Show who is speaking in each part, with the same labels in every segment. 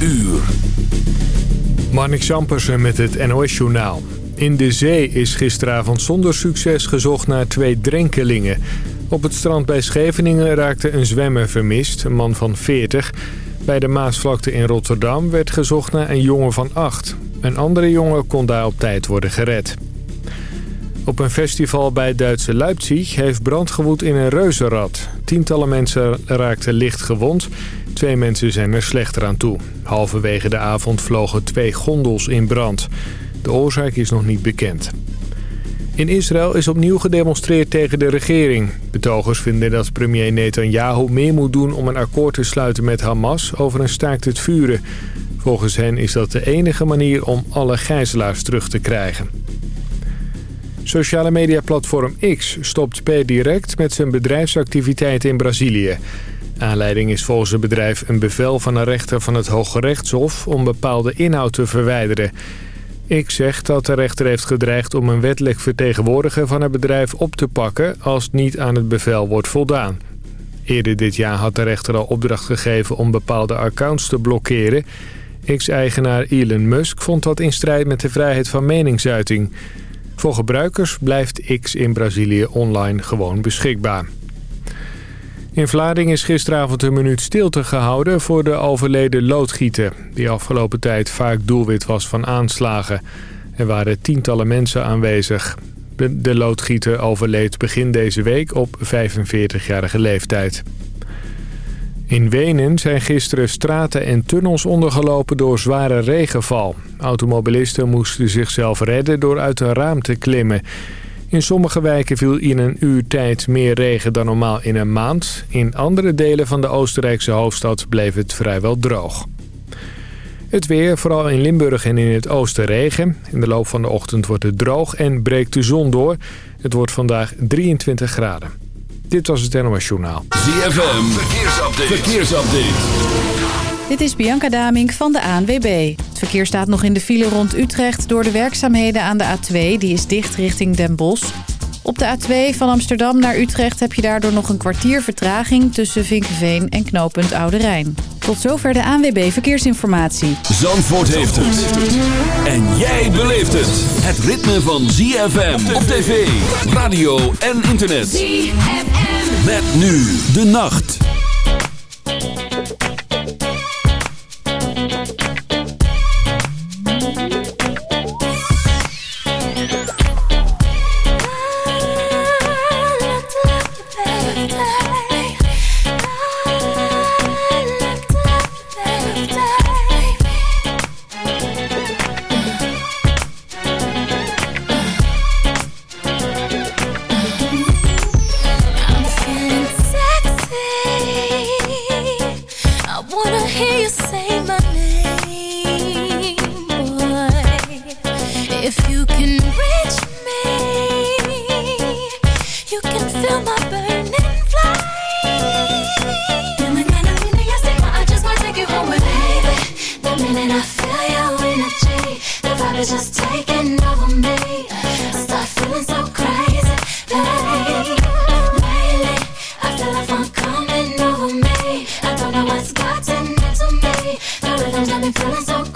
Speaker 1: uur.
Speaker 2: Marnik Sampersen met het NOS-journaal. In de zee is gisteravond zonder succes gezocht naar twee drenkelingen. Op het strand bij Scheveningen raakte een zwemmer vermist, een man van 40. Bij de Maasvlakte in Rotterdam werd gezocht naar een jongen van 8. Een andere jongen kon daar op tijd worden gered. Op een festival bij Duitse Leipzig heeft brand gewoed in een reuzenrad. Tientallen mensen raakten licht gewond. Twee mensen zijn er slechter aan toe. Halverwege de avond vlogen twee gondels in brand. De oorzaak is nog niet bekend. In Israël is opnieuw gedemonstreerd tegen de regering. Betogers vinden dat premier Netanyahu meer moet doen om een akkoord te sluiten met Hamas over een staakt het vuren. Volgens hen is dat de enige manier om alle gijzelaars terug te krijgen. Sociale mediaplatform X stopt per direct met zijn bedrijfsactiviteiten in Brazilië. Aanleiding is volgens het bedrijf een bevel van een rechter van het Hoge Rechtshof om bepaalde inhoud te verwijderen. X zegt dat de rechter heeft gedreigd om een wettelijk vertegenwoordiger van het bedrijf op te pakken als niet aan het bevel wordt voldaan. Eerder dit jaar had de rechter al opdracht gegeven om bepaalde accounts te blokkeren. X-eigenaar Elon Musk vond dat in strijd met de vrijheid van meningsuiting. Voor gebruikers blijft X in Brazilië online gewoon beschikbaar. In Vlaarding is gisteravond een minuut stilte gehouden voor de overleden loodgieter... die afgelopen tijd vaak doelwit was van aanslagen. Er waren tientallen mensen aanwezig. De loodgieter overleed begin deze week op 45-jarige leeftijd. In Wenen zijn gisteren straten en tunnels ondergelopen door zware regenval. Automobilisten moesten zichzelf redden door uit een raam te klimmen. In sommige wijken viel in een uur tijd meer regen dan normaal in een maand. In andere delen van de Oostenrijkse hoofdstad bleef het vrijwel droog. Het weer, vooral in Limburg en in het oosten regen. In de loop van de ochtend wordt het droog en breekt de zon door. Het wordt vandaag 23 graden. Dit was het NOS Journaal.
Speaker 1: ZFM, verkeersupdate. verkeersupdate.
Speaker 3: Dit is Bianca Damink van de ANWB. Het verkeer staat nog in de file rond Utrecht door de werkzaamheden aan de A2. Die is dicht richting Den Bosch. Op de A2 van Amsterdam naar Utrecht heb je daardoor nog een kwartier vertraging... tussen Vinkenveen en knooppunt Oude Rijn. Tot zover de ANWB Verkeersinformatie.
Speaker 1: Zandvoort heeft het. En jij beleeft het. Het ritme van ZFM op tv, radio en internet. ZFM. Met nu de nacht.
Speaker 4: Me feeling so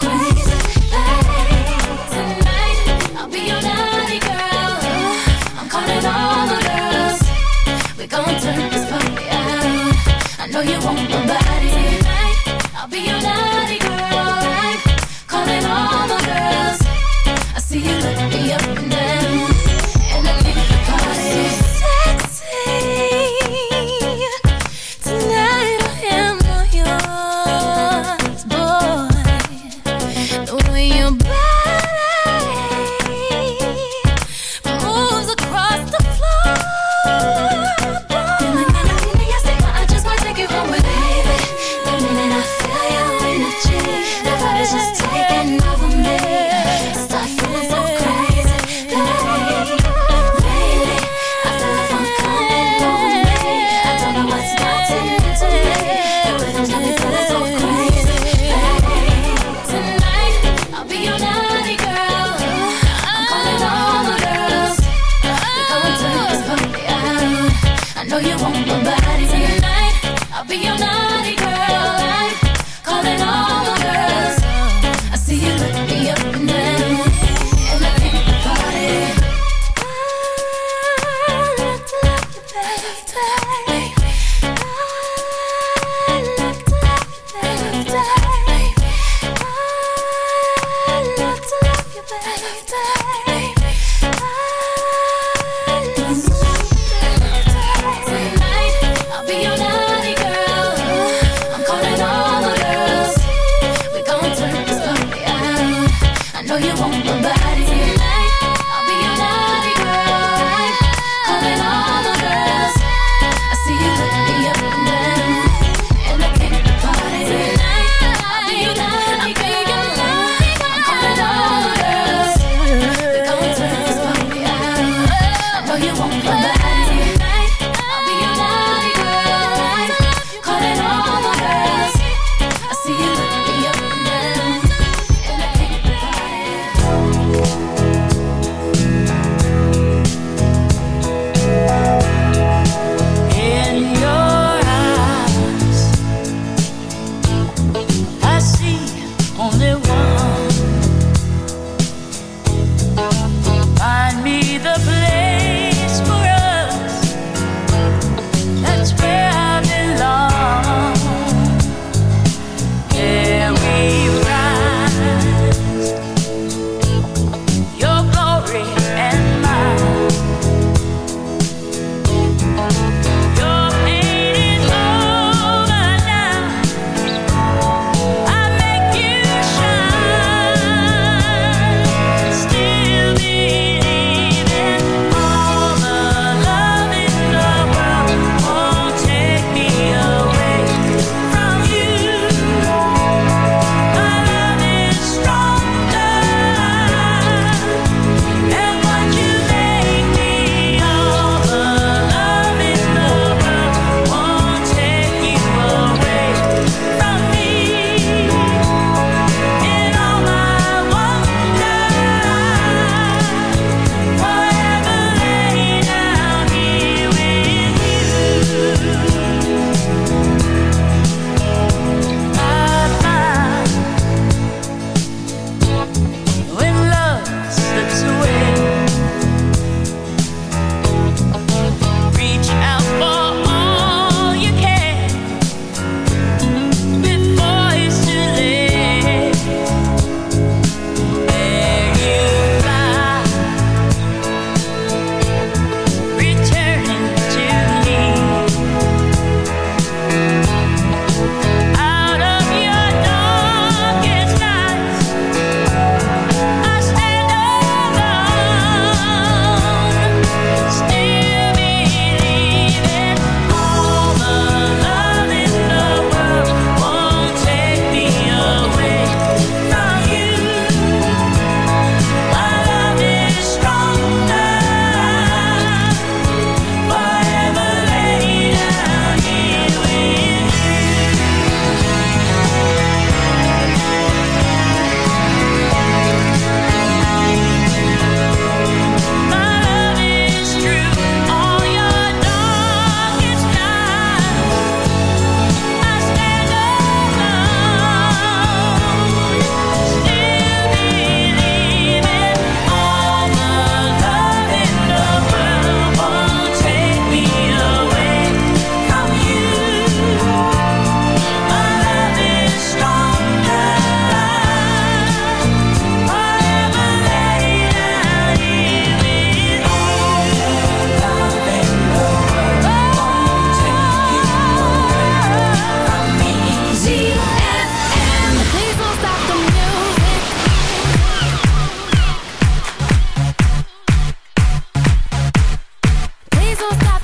Speaker 4: so
Speaker 5: stop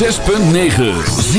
Speaker 6: 106.9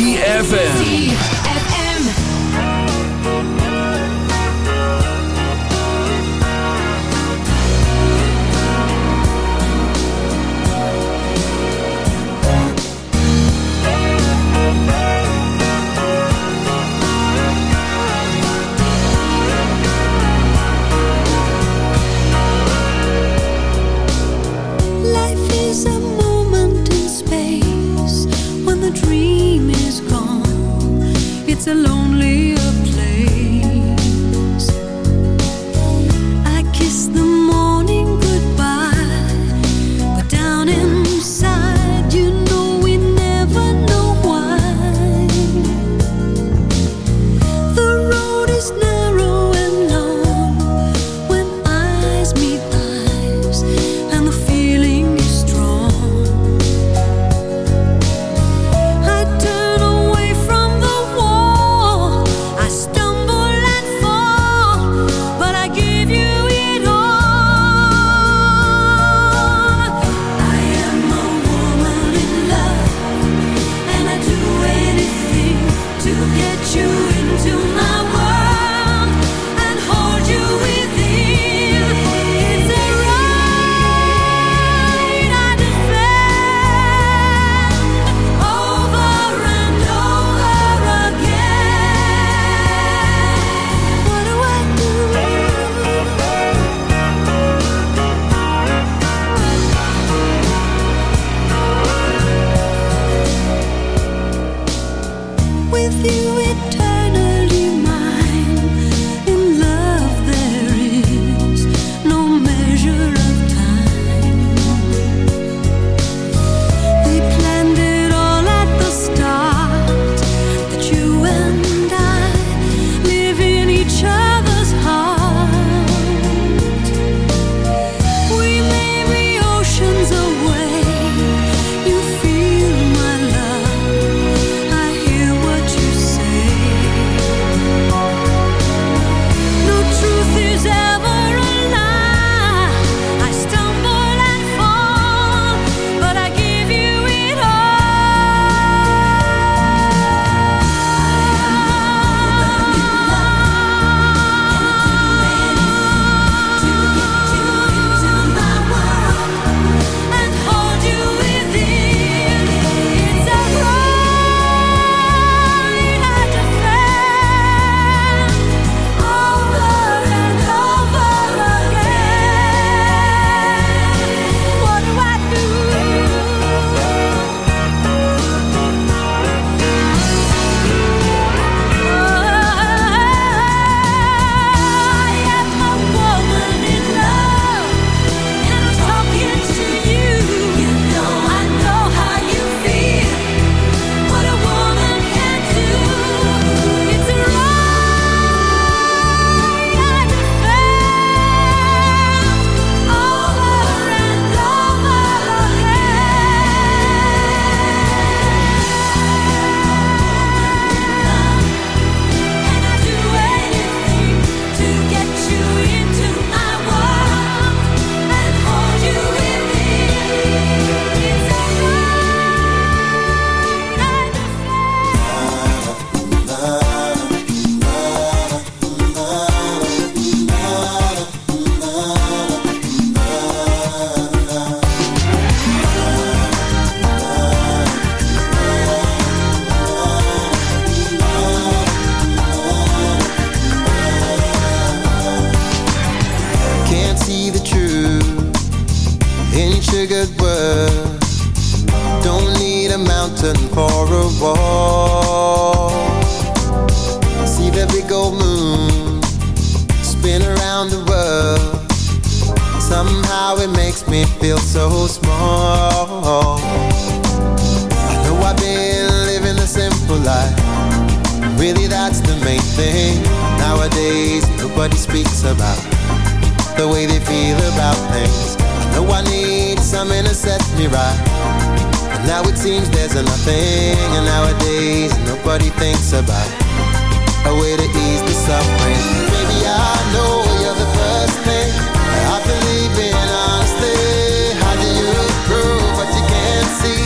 Speaker 7: for life. Really, that's the main thing. Nowadays, nobody speaks about the way they feel about things. I know I need something to set me right. But now it seems there's nothing, and nowadays, nobody thinks about a way to ease the suffering. Baby, I know you're the first thing I believe in honestly. How do you prove what you can't see?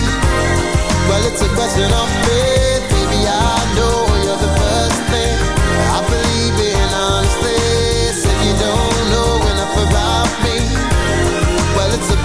Speaker 7: Well, it's a question of faith.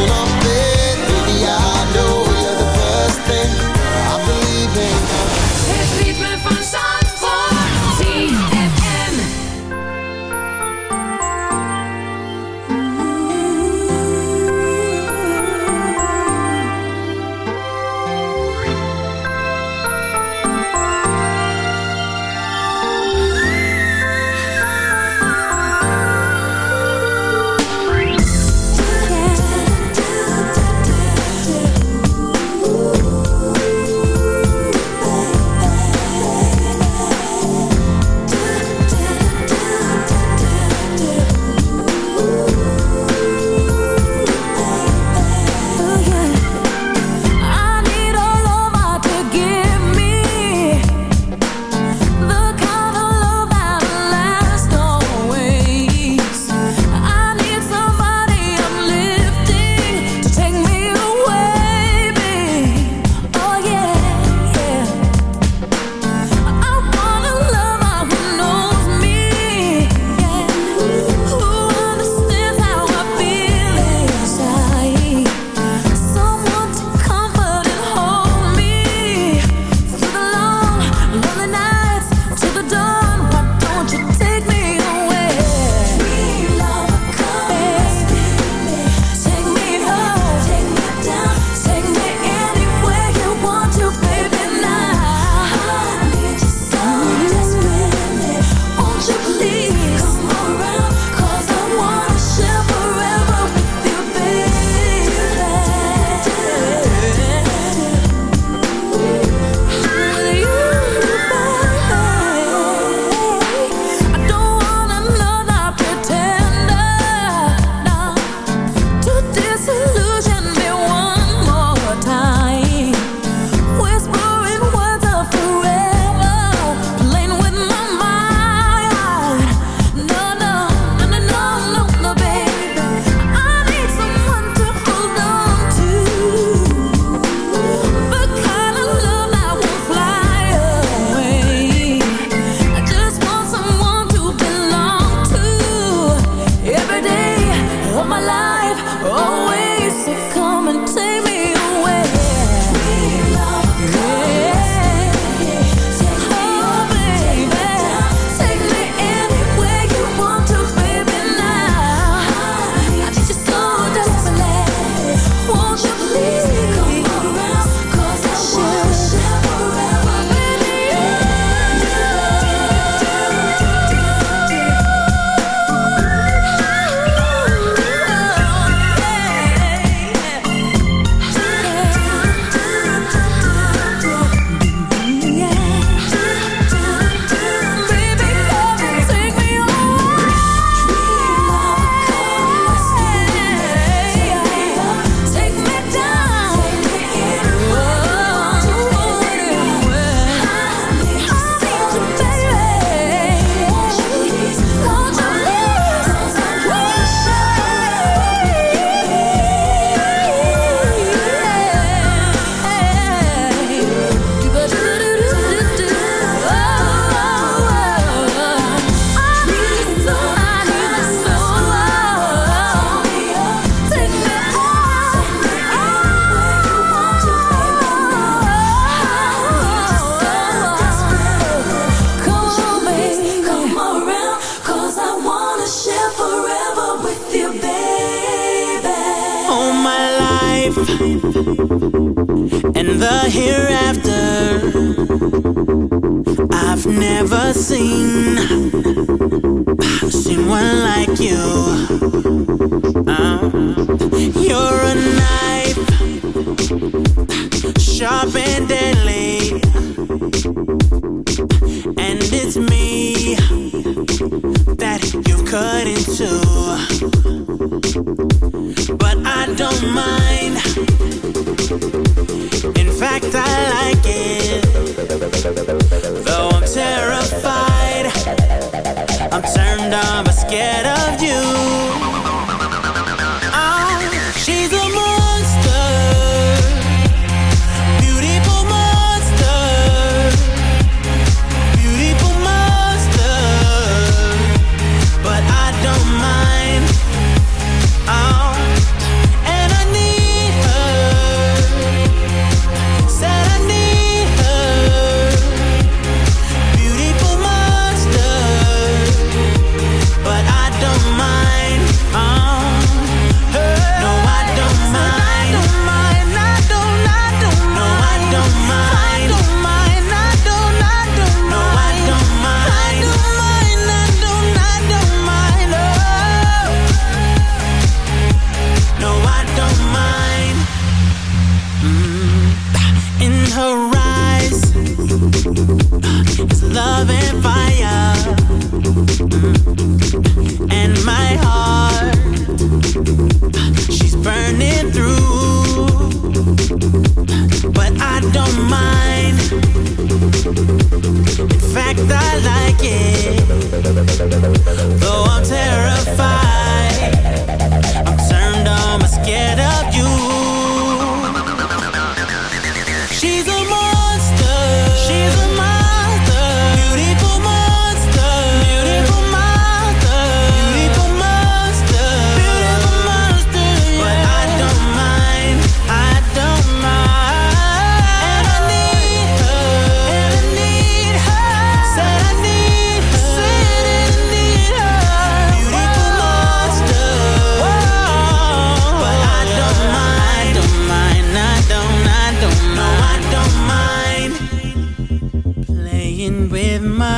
Speaker 7: it's a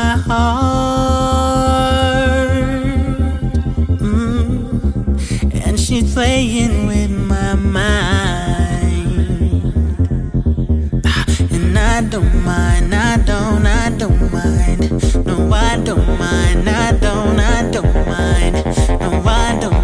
Speaker 8: my heart.
Speaker 9: Mm. And she's playing with my mind. And I don't mind, I don't, I don't mind. No, I don't mind, I don't, I don't mind. No, I don't.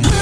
Speaker 10: him